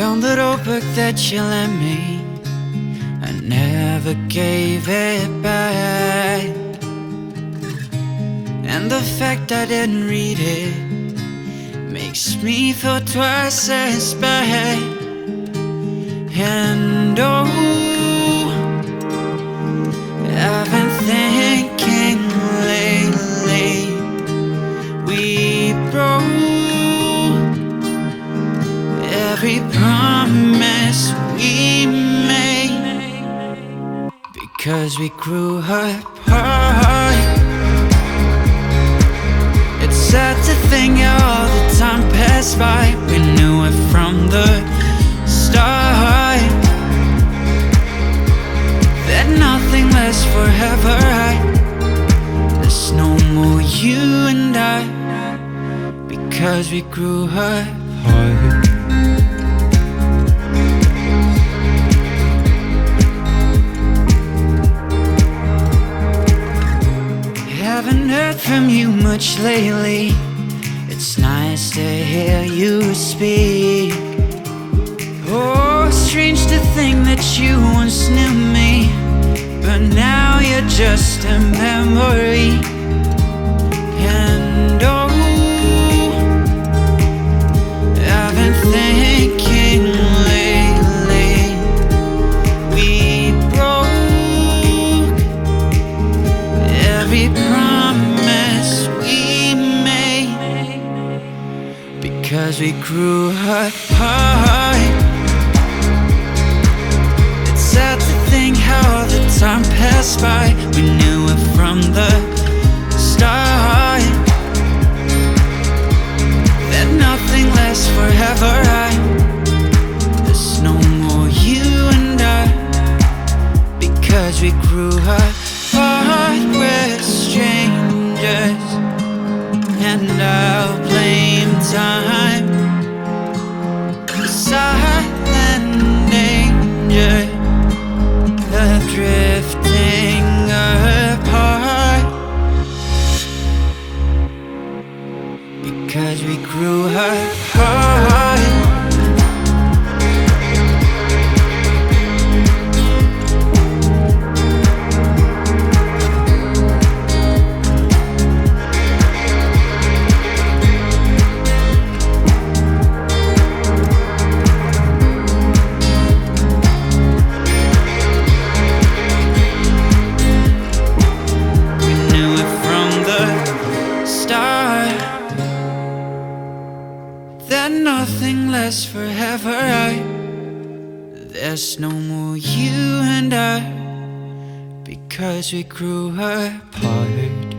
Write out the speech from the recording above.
Found that old book that you lent me. I never gave it back. And the fact I didn't read it makes me feel twice as bad. Every promise we made because we grew apart. It's sad to think all the time passed by. We knew it from the start that nothing lasts forever. I, there's no more you and I because we grew apart. Haven't heard from you much lately. It's nice to hear you speak. Oh, strange to think that you once knew me, but now you're just a memory. We grew apart. It's sad to think how the time passed by. We knew it from the start that nothing lasts forever. I, there's no more you and I because we grew apart. We're strangers, and I'll blame time. The that nothing lasts forever. I, there's no more you and I because we grew apart.